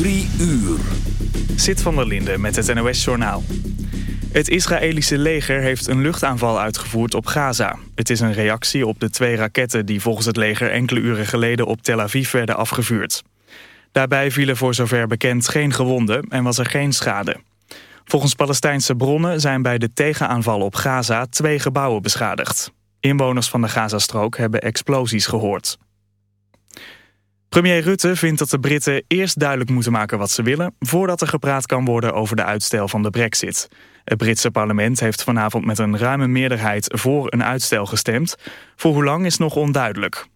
Drie uur. Zit van der Linde met het NOS-journaal. Het Israëlische leger heeft een luchtaanval uitgevoerd op Gaza. Het is een reactie op de twee raketten die volgens het leger enkele uren geleden op Tel Aviv werden afgevuurd. Daarbij vielen voor zover bekend geen gewonden en was er geen schade. Volgens Palestijnse bronnen zijn bij de tegenaanval op Gaza twee gebouwen beschadigd. Inwoners van de Gazastrook hebben explosies gehoord. Premier Rutte vindt dat de Britten eerst duidelijk moeten maken wat ze willen... voordat er gepraat kan worden over de uitstel van de brexit. Het Britse parlement heeft vanavond met een ruime meerderheid voor een uitstel gestemd. Voor hoe lang is nog onduidelijk.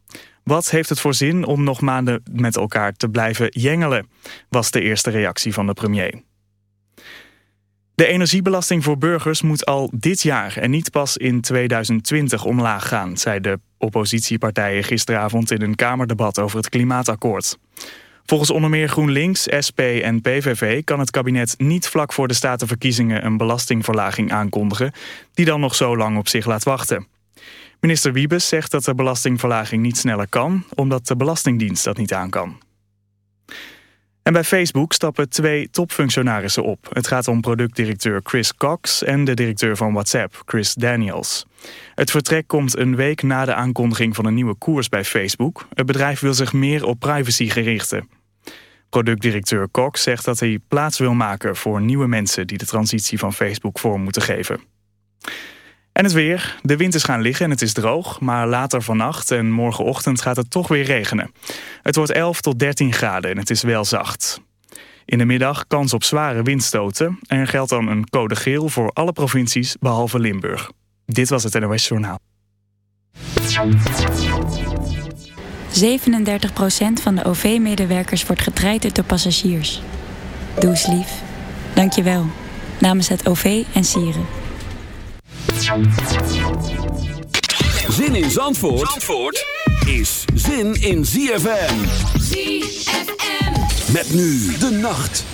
Wat heeft het voor zin om nog maanden met elkaar te blijven jengelen? Was de eerste reactie van de premier. De energiebelasting voor burgers moet al dit jaar en niet pas in 2020 omlaag gaan, zei de oppositiepartijen gisteravond in een Kamerdebat over het klimaatakkoord. Volgens onder meer GroenLinks, SP en PVV kan het kabinet niet vlak voor de statenverkiezingen een belastingverlaging aankondigen, die dan nog zo lang op zich laat wachten. Minister Wiebes zegt dat de belastingverlaging niet sneller kan, omdat de Belastingdienst dat niet aan kan. En bij Facebook stappen twee topfunctionarissen op. Het gaat om productdirecteur Chris Cox en de directeur van WhatsApp, Chris Daniels. Het vertrek komt een week na de aankondiging van een nieuwe koers bij Facebook. Het bedrijf wil zich meer op privacy gerichten. Productdirecteur Cox zegt dat hij plaats wil maken voor nieuwe mensen... die de transitie van Facebook vorm moeten geven. En het weer. De wind is gaan liggen en het is droog. Maar later vannacht en morgenochtend gaat het toch weer regenen. Het wordt 11 tot 13 graden en het is wel zacht. In de middag kans op zware windstoten. En er geldt dan een code geel voor alle provincies behalve Limburg. Dit was het NOS Journaal. 37% van de OV-medewerkers wordt getraind door passagiers. Doe eens lief. Dank je wel. Namens het OV en Sieren. Zin in Zandvoort, Zandvoort is zin in ZFM. ZFM. Met nu de nacht.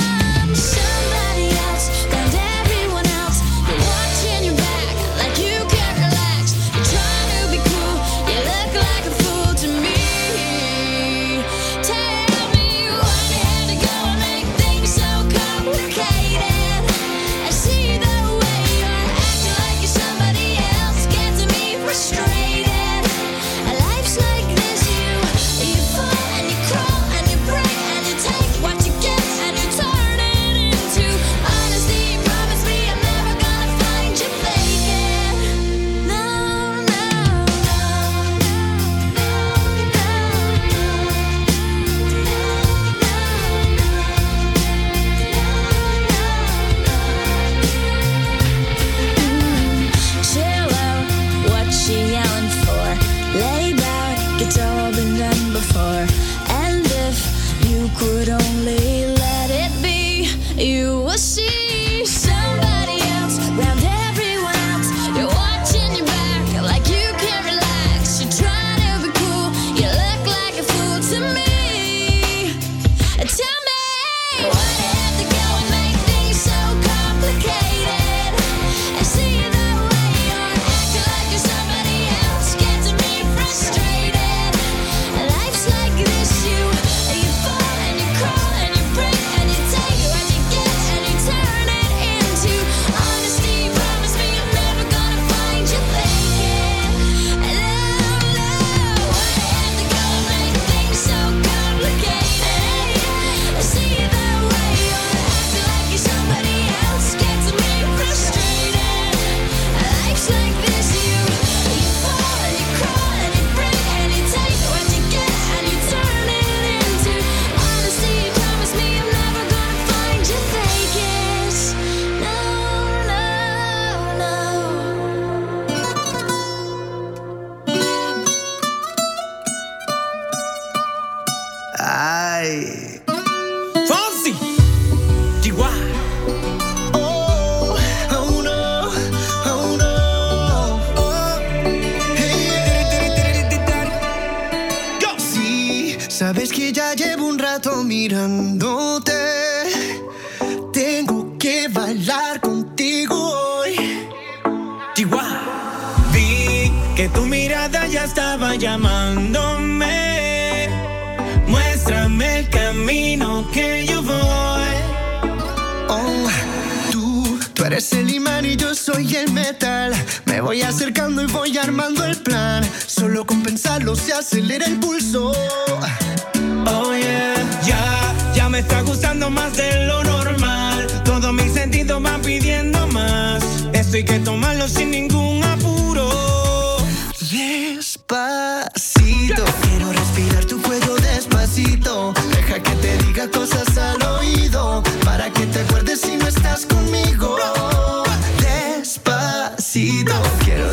si don't care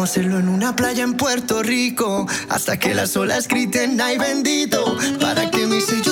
Hacerlo en una playa en Puerto Rico. Hasta que las olas griten, ay bendito. Para que mi sello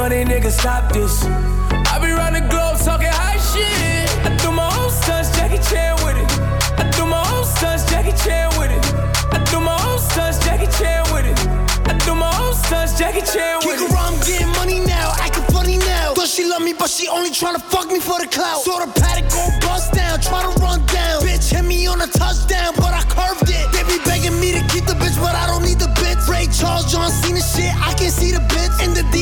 Money, nigga, stop this. I be round the globe talking high shit. I do my own stunts, Jackie Chan with it. I do my own stunts, Jackie Chan with it. I do my own stunts, Jackie Chan with it. I do my own stunts, Jackie Chan with it. Kick around, I'm getting money now, acting funny now. Thought she love me, but she only tryna fuck me for the clout. Saw the Patek go bust down, try to run down. Bitch hit me on a touchdown, but I curved it. They be begging me to keep the bitch, but I don't need the bitch. Ray Charles, John Cena shit, I can see the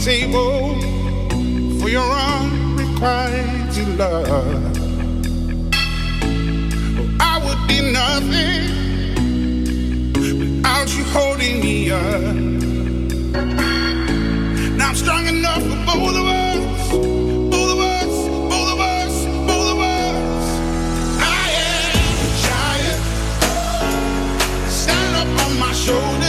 Table for your unrequited love. I would be nothing without you holding me up. Now I'm strong enough for both of us. Both of us, both of us, both of us. I am a giant. Stand up on my shoulders.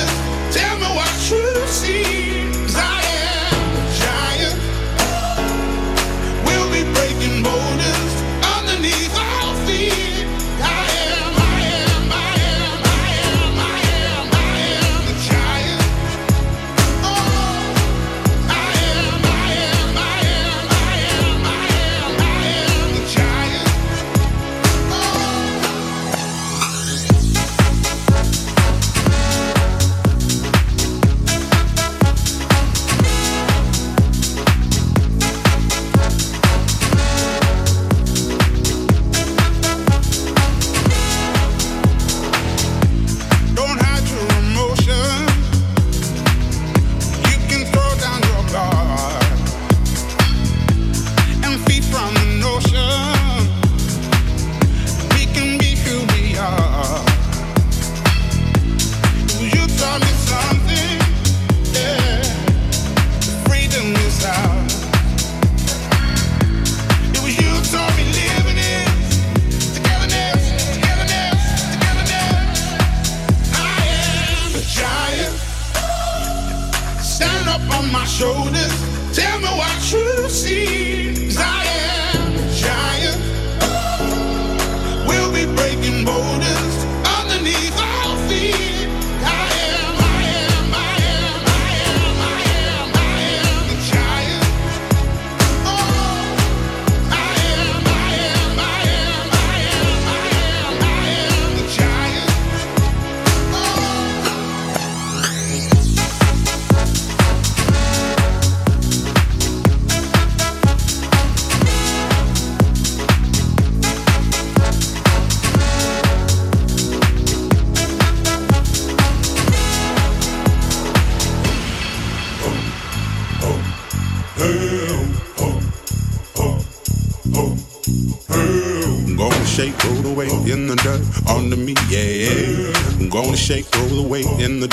In the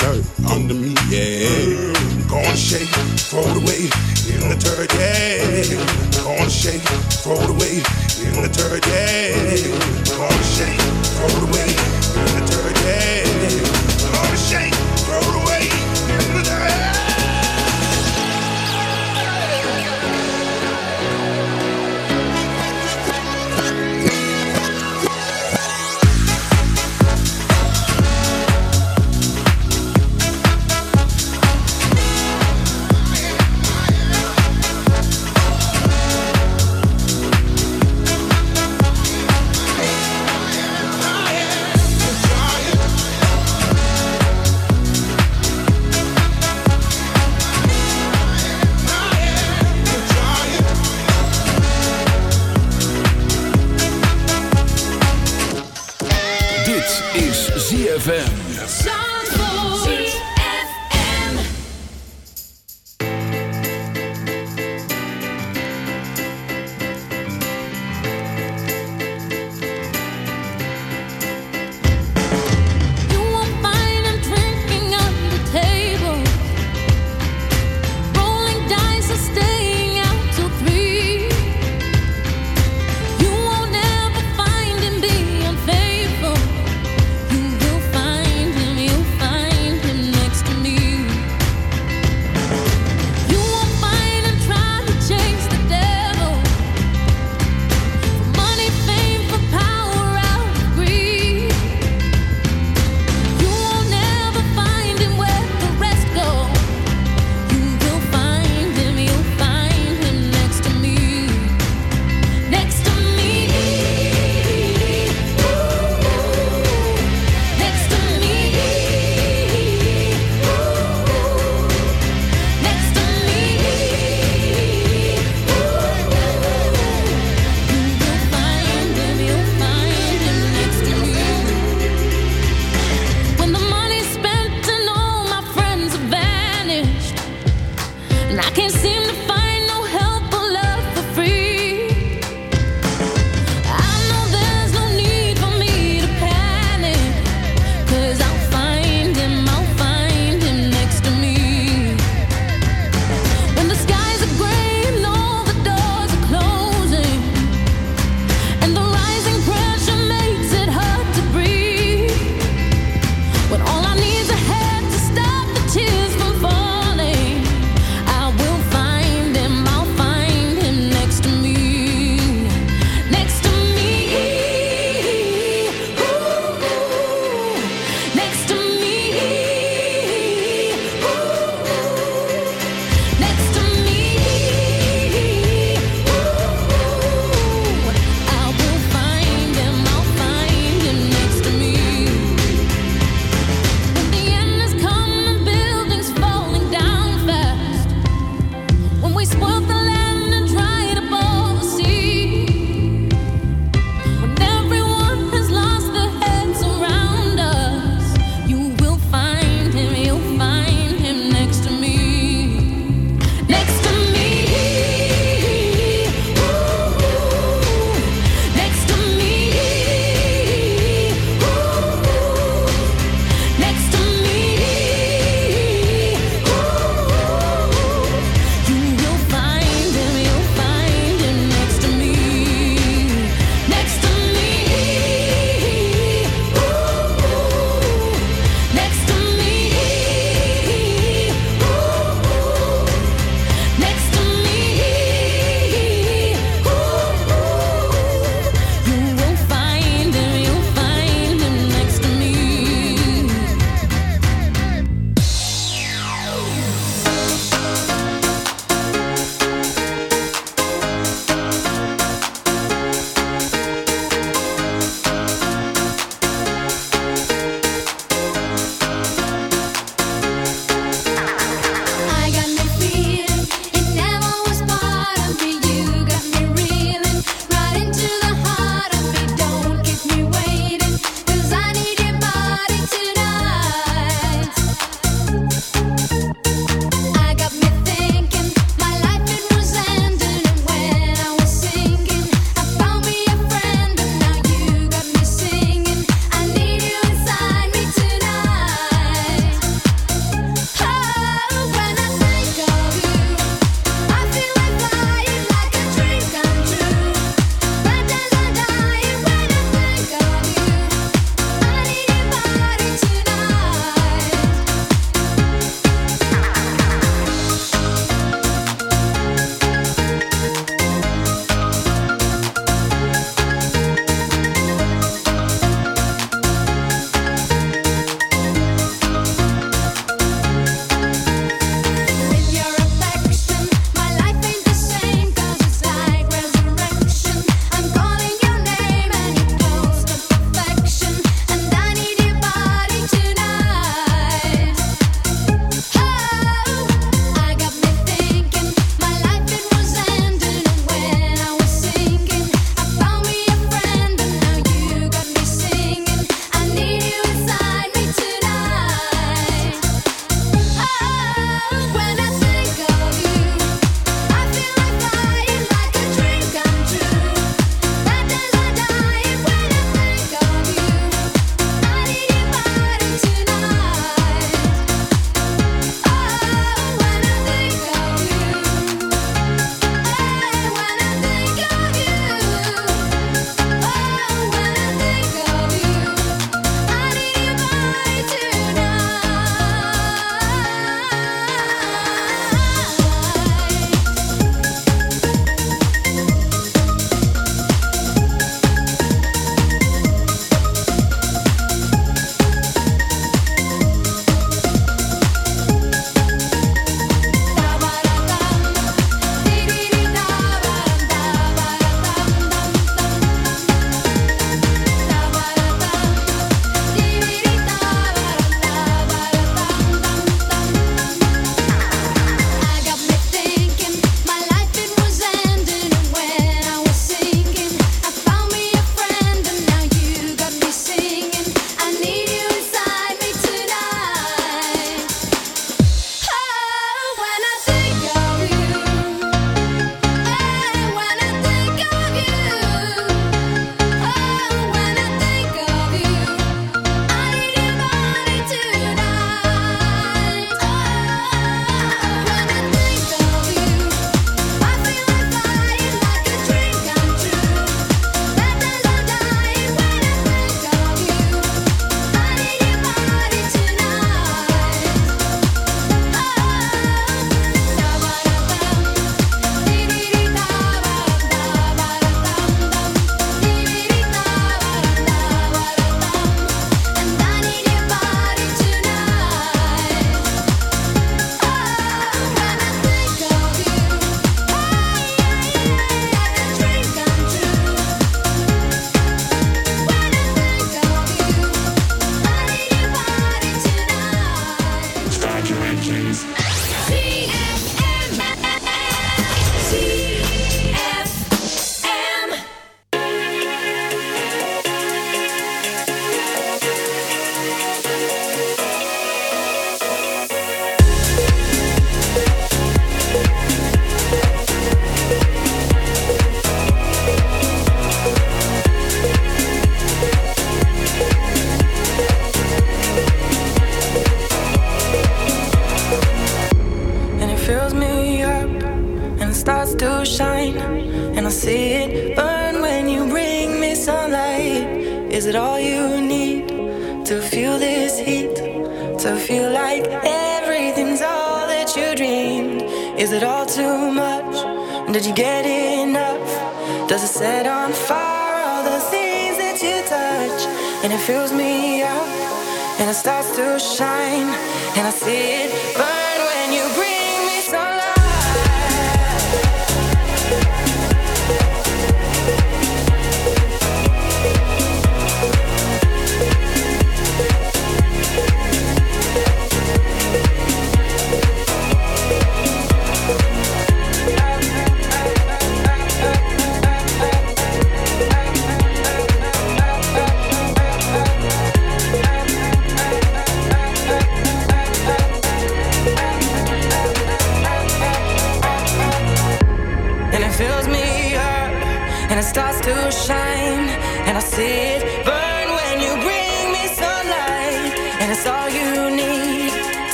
ZFM.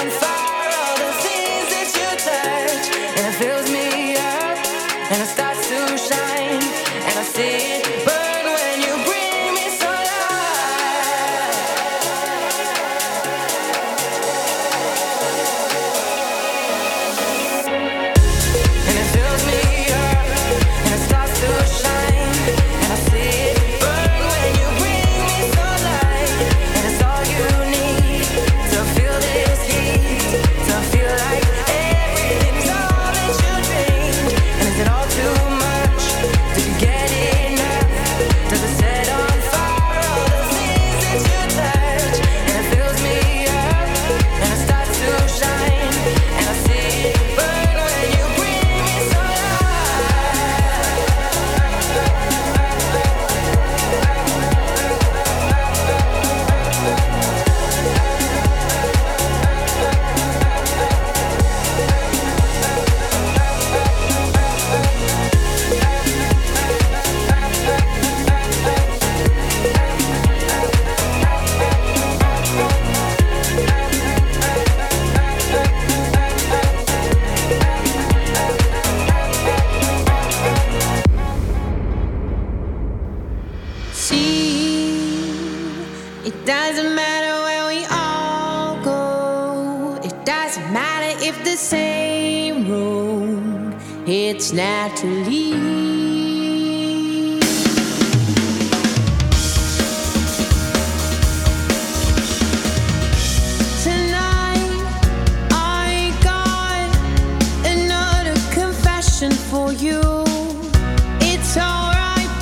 On fire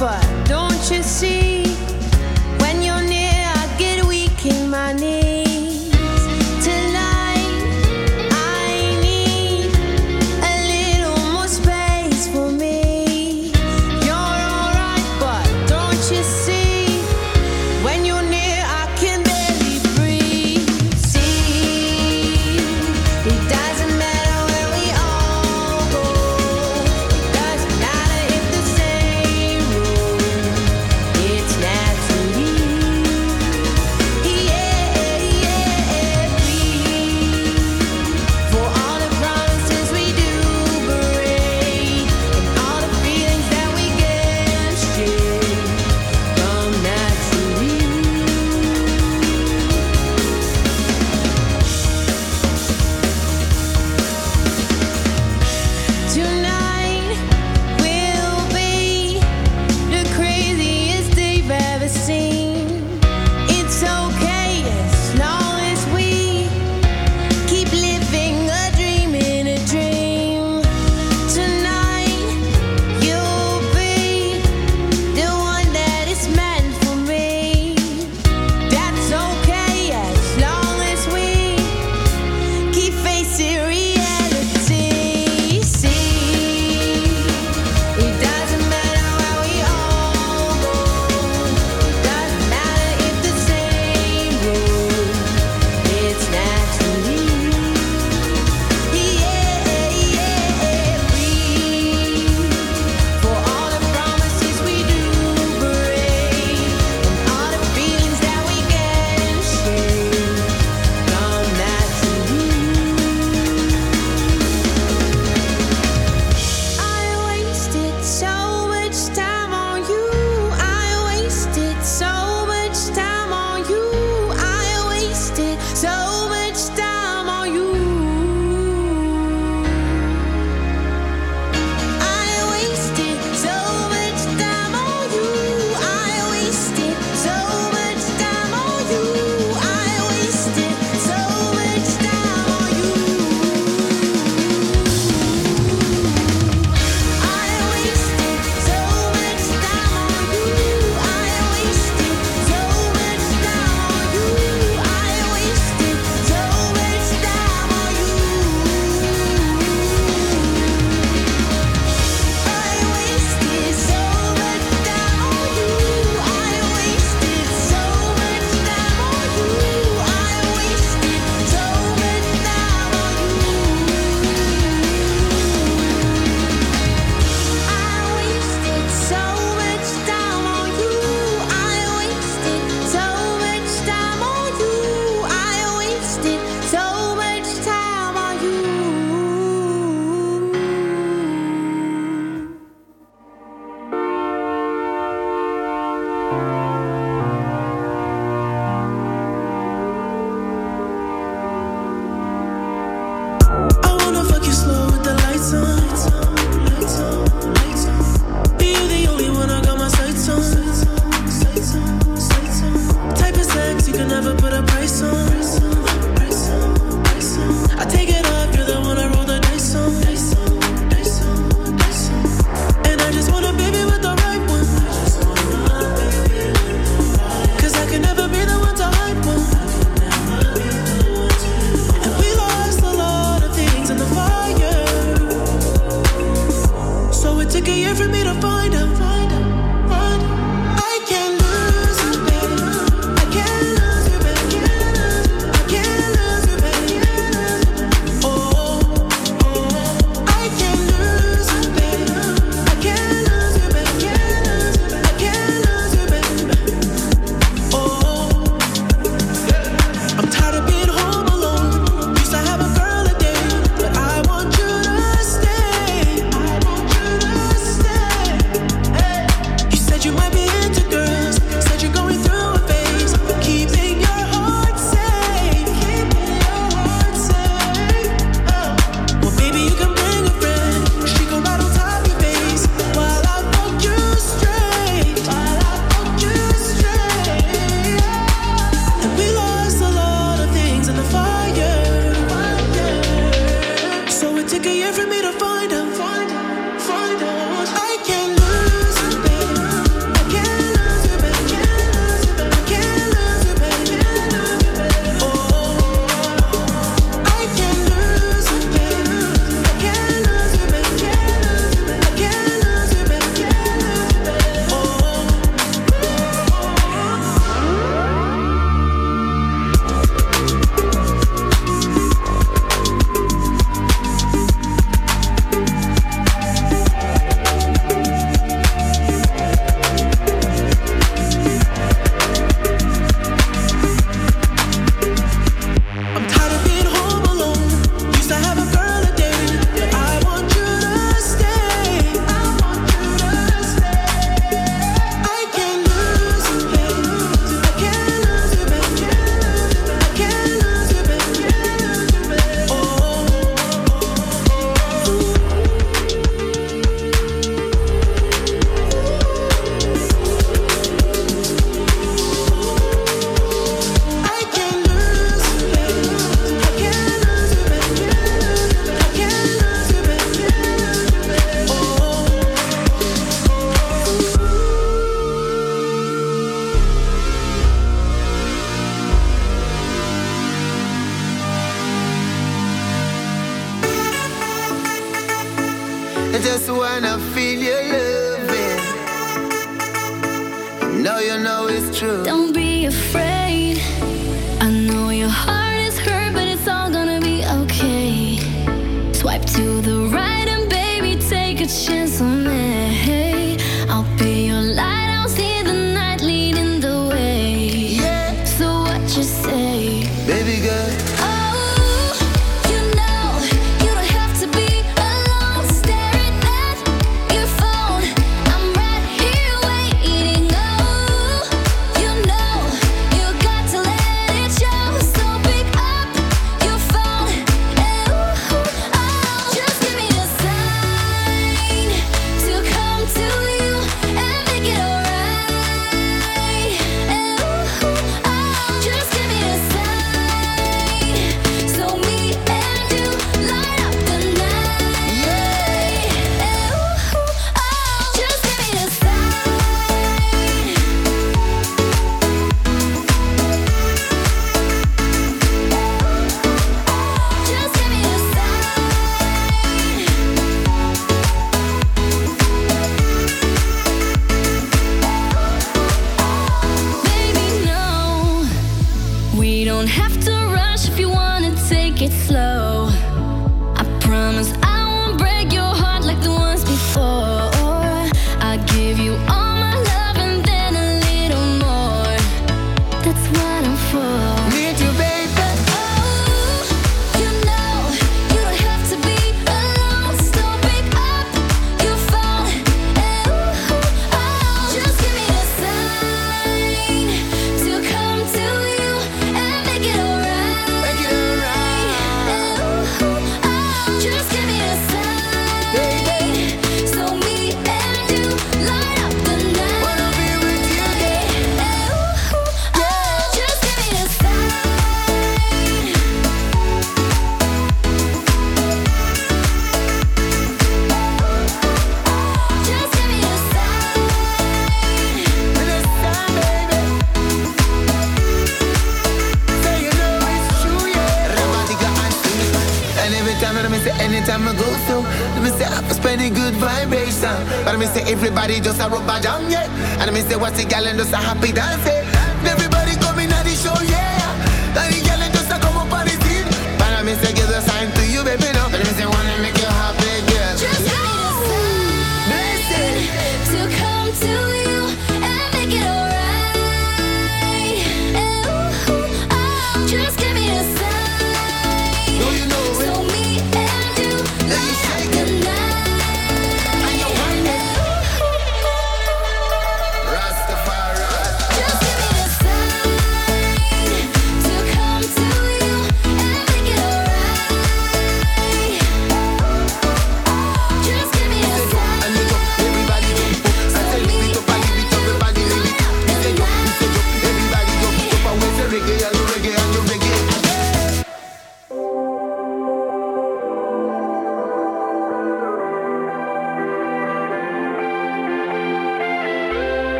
but don't you see?